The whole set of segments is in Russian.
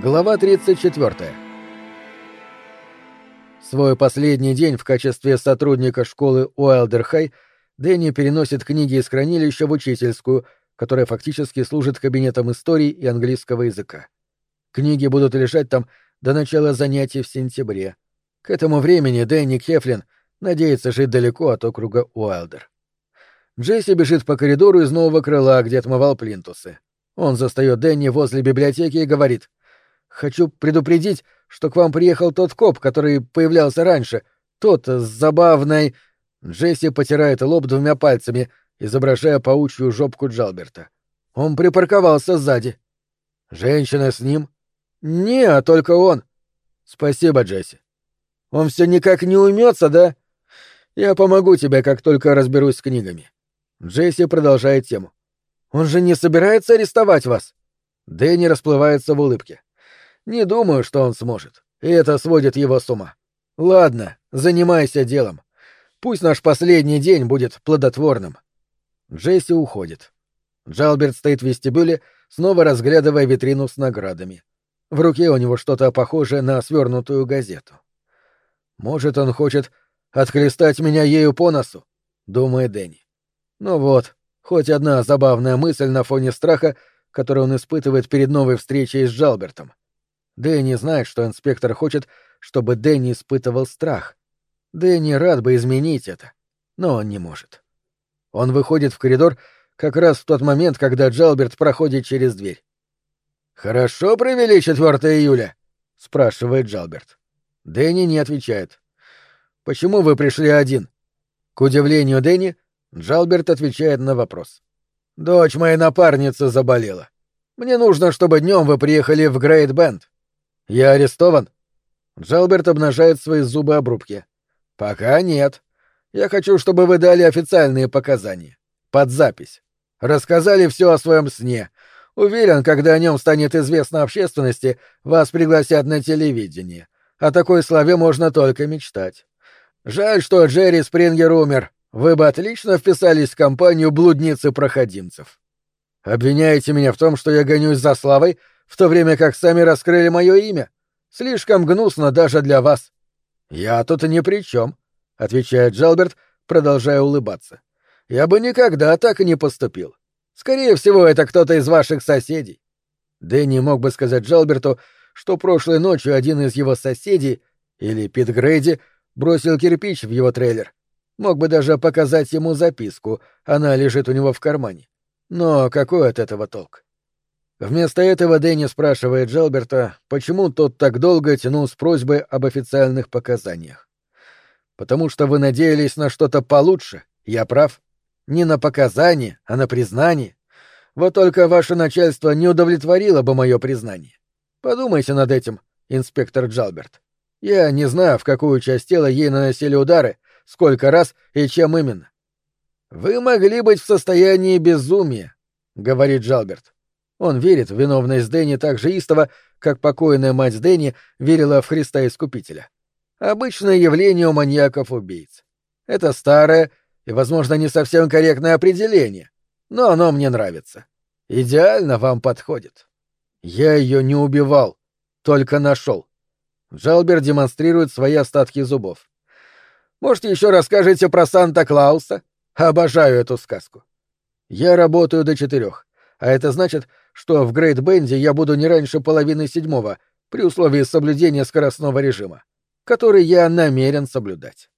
Глава 34. Свой последний день в качестве сотрудника школы Уайлдер-Хай Дэнни переносит книги из хранилища в учительскую, которая фактически служит кабинетом истории и английского языка. Книги будут лежать там до начала занятий в сентябре. К этому времени Дэнни Кефлин надеется жить далеко от округа Уайлдер. Джесси бежит по коридору из нового крыла, где отмывал плинтусы. Он застает Дэнни возле библиотеки и говорит — Хочу предупредить, что к вам приехал тот коп, который появлялся раньше. Тот с забавной...» Джесси потирает лоб двумя пальцами, изображая паучью жопку Джалберта. Он припарковался сзади. «Женщина с ним?» «Не, а только он». «Спасибо, Джесси». «Он все никак не уймется, да?» «Я помогу тебе, как только разберусь с книгами». Джесси продолжает тему. «Он же не собирается арестовать вас?» Дэнни расплывается в улыбке. Не думаю, что он сможет. И это сводит его с ума. Ладно, занимайся делом. Пусть наш последний день будет плодотворным. Джесси уходит. Джалберт стоит в вестибюле, снова разглядывая витрину с наградами. В руке у него что-то похожее на свернутую газету. Может, он хочет отхлестать меня ею по носу, думает Дэнни. Ну вот, хоть одна забавная мысль на фоне страха, который он испытывает перед новой встречей с Джалбертом. Дэнни знает, что инспектор хочет, чтобы Дэнни испытывал страх. Дэнни рад бы изменить это, но он не может. Он выходит в коридор как раз в тот момент, когда Джалберт проходит через дверь. «Хорошо провели 4 июля?» — спрашивает Джалберт. Дэнни не отвечает. «Почему вы пришли один?» К удивлению Дэнни, Джалберт отвечает на вопрос. «Дочь моей напарницы заболела. Мне нужно, чтобы днем вы приехали в Грейт Бенд. «Я арестован?» Джалберт обнажает свои зубы обрубки. «Пока нет. Я хочу, чтобы вы дали официальные показания. Под запись. Рассказали все о своем сне. Уверен, когда о нем станет известно общественности, вас пригласят на телевидение. О такой славе можно только мечтать. Жаль, что Джерри Спрингер умер. Вы бы отлично вписались в компанию блудницы-проходимцев. Обвиняете меня в том, что я гонюсь за славой, в то время как сами раскрыли мое имя. Слишком гнусно даже для вас. Я тут ни при чем, отвечает Джалберт, продолжая улыбаться. Я бы никогда так и не поступил. Скорее всего, это кто-то из ваших соседей. Дэнни мог бы сказать Джалберту, что прошлой ночью один из его соседей, или Пит Грейди, бросил кирпич в его трейлер. Мог бы даже показать ему записку, она лежит у него в кармане. Но какой от этого толк? Вместо этого Дэнни спрашивает Джалберта, почему тот так долго тянул с просьбой об официальных показаниях. «Потому что вы надеялись на что-то получше, я прав. Не на показания, а на признание. Вот только ваше начальство не удовлетворило бы мое признание. Подумайте над этим, инспектор Джалберт. Я не знаю, в какую часть тела ей наносили удары, сколько раз и чем именно. «Вы могли быть в состоянии безумия», — говорит Джалберт. Он верит в виновность Дэнни так же истово, как покойная мать Дэнни верила в Христа Искупителя. Обычное явление у маньяков-убийц. Это старое и, возможно, не совсем корректное определение, но оно мне нравится. Идеально вам подходит. Я ее не убивал, только нашел. Джалбер демонстрирует свои остатки зубов. Может, еще расскажете про Санта-Клауса? Обожаю эту сказку. Я работаю до четырех, а это значит, что в Грейт Бенде я буду не раньше половины седьмого, при условии соблюдения скоростного режима, который я намерен соблюдать.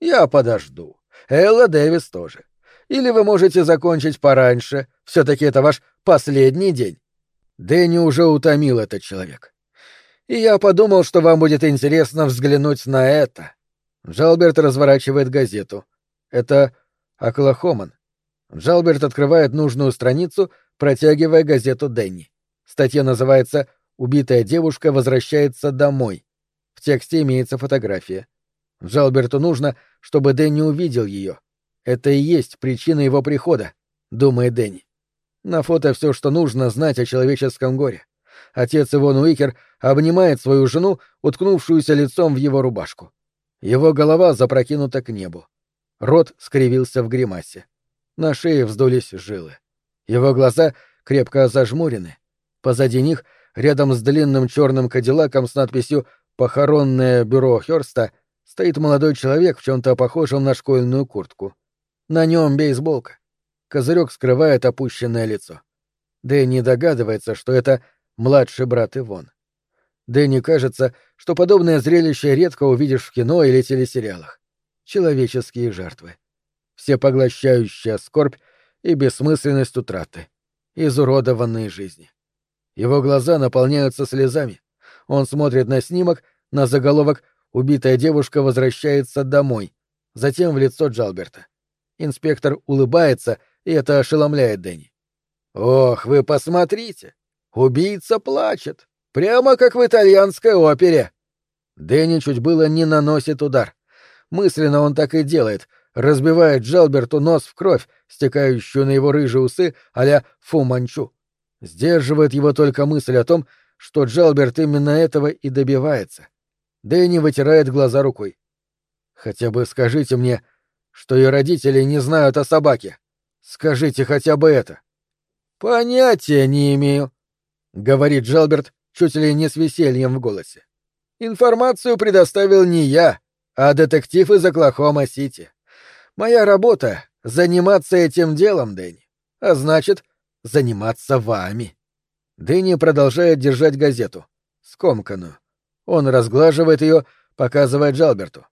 Я подожду. Элла Дэвис тоже. Или вы можете закончить пораньше, все-таки это ваш последний день. Дэнни уже утомил этот человек. И я подумал, что вам будет интересно взглянуть на это. Джалберт разворачивает газету. Это Оклахоман. Джалберт открывает нужную страницу протягивая газету Дэнни. Статья называется «Убитая девушка возвращается домой». В тексте имеется фотография. Джалберту нужно, чтобы Дэнни увидел ее. Это и есть причина его прихода, думает Дэнни. На фото все, что нужно знать о человеческом горе. Отец Ивон Уикер обнимает свою жену, уткнувшуюся лицом в его рубашку. Его голова запрокинута к небу. Рот скривился в гримасе. На шее вздулись жилы. Его глаза крепко зажмурены. Позади них рядом с длинным черным кадиллаком с надписью «Похоронное бюро Хёрста» стоит молодой человек в чем-то похожем на школьную куртку. На нем бейсболка. Козырек скрывает опущенное лицо. Дэнни догадывается, что это младший брат Ивон. Дэнни кажется, что подобное зрелище редко увидишь в кино или телесериалах. Человеческие жертвы. Всепоглощающая скорбь и бессмысленность утраты. Изуродованные жизни. Его глаза наполняются слезами. Он смотрит на снимок, на заголовок «Убитая девушка возвращается домой», затем в лицо Джалберта. Инспектор улыбается, и это ошеломляет Дэнни. «Ох, вы посмотрите! Убийца плачет! Прямо как в итальянской опере!» Дэнни чуть было не наносит удар. Мысленно он так и делает, разбивает Джалберту нос в кровь, стекающую на его рыжие усы а-ля Фу Манчу. Сдерживает его только мысль о том, что Джалберт именно этого и добивается. Дэнни вытирает глаза рукой. «Хотя бы скажите мне, что и родители не знают о собаке. Скажите хотя бы это». «Понятия не имею», — говорит Джалберт чуть ли не с весельем в голосе. «Информацию предоставил не я, а детектив из Оклахома-Сити. Моя работа — заниматься этим делом, Дэнни. А значит, заниматься вами». Дэнни продолжает держать газету, скомканную. Он разглаживает ее, показывая Джалберту.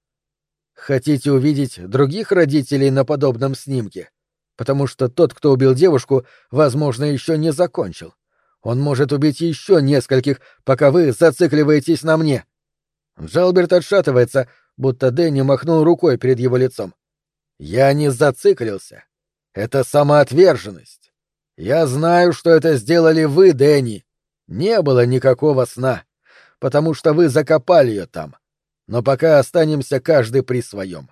Хотите увидеть других родителей на подобном снимке? Потому что тот, кто убил девушку, возможно, еще не закончил. Он может убить еще нескольких, пока вы зацикливаетесь на мне. Джалберт отшатывается, будто Дэнни махнул рукой перед его лицом. Я не зациклился. Это самоотверженность. Я знаю, что это сделали вы, Дэнни. Не было никакого сна, потому что вы закопали ее там. Но пока останемся каждый при своем.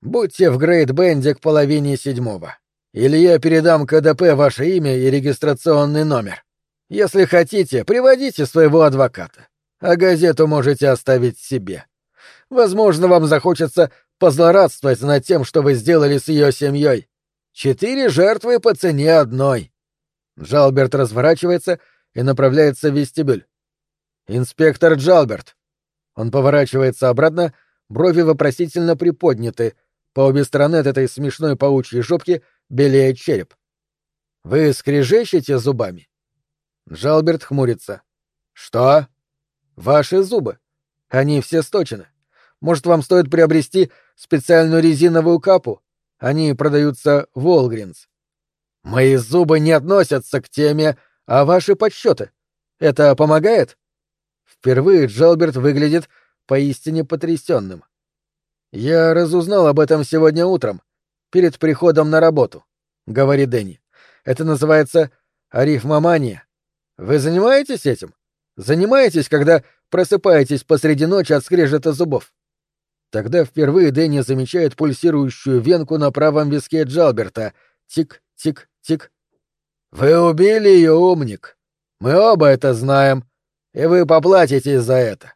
Будьте в Грейт-Бенде к половине седьмого. Или я передам КДП ваше имя и регистрационный номер. Если хотите, приводите своего адвоката, а газету можете оставить себе. Возможно, вам захочется позлорадствовать над тем, что вы сделали с ее семьей. Четыре жертвы по цене одной. Джалберт разворачивается и направляется в вестибюль. Инспектор Джалберт. Он поворачивается обратно, брови вопросительно приподняты. По обе стороны от этой смешной паучьей жопки белеет череп. Вы скрежещете зубами? Джалберт хмурится. Что? Ваши зубы. Они все сточены. Может, вам стоит приобрести специальную резиновую капу? Они продаются в Волгринс. Мои зубы не относятся к теме, а ваши подсчеты. Это помогает? Впервые Джалберт выглядит поистине потрясенным. Я разузнал об этом сегодня утром, перед приходом на работу, говорит Дэнни. Это называется арифмомания. Вы занимаетесь этим? Занимаетесь, когда просыпаетесь посреди ночи от скрежета зубов? Тогда впервые Дэнни замечает пульсирующую венку на правом виске Джалберта. Тик-тик-тик. «Вы убили ее, умник. Мы оба это знаем, и вы поплатитесь за это».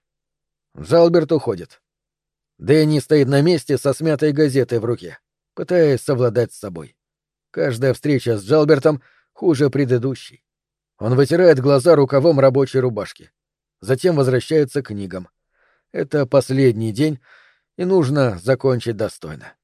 Джалберт уходит. Дэнни стоит на месте со смятой газетой в руке, пытаясь совладать с собой. Каждая встреча с Джалбертом хуже предыдущей. Он вытирает глаза рукавом рабочей рубашки. Затем возвращается к книгам. Это последний день, и нужно закончить достойно.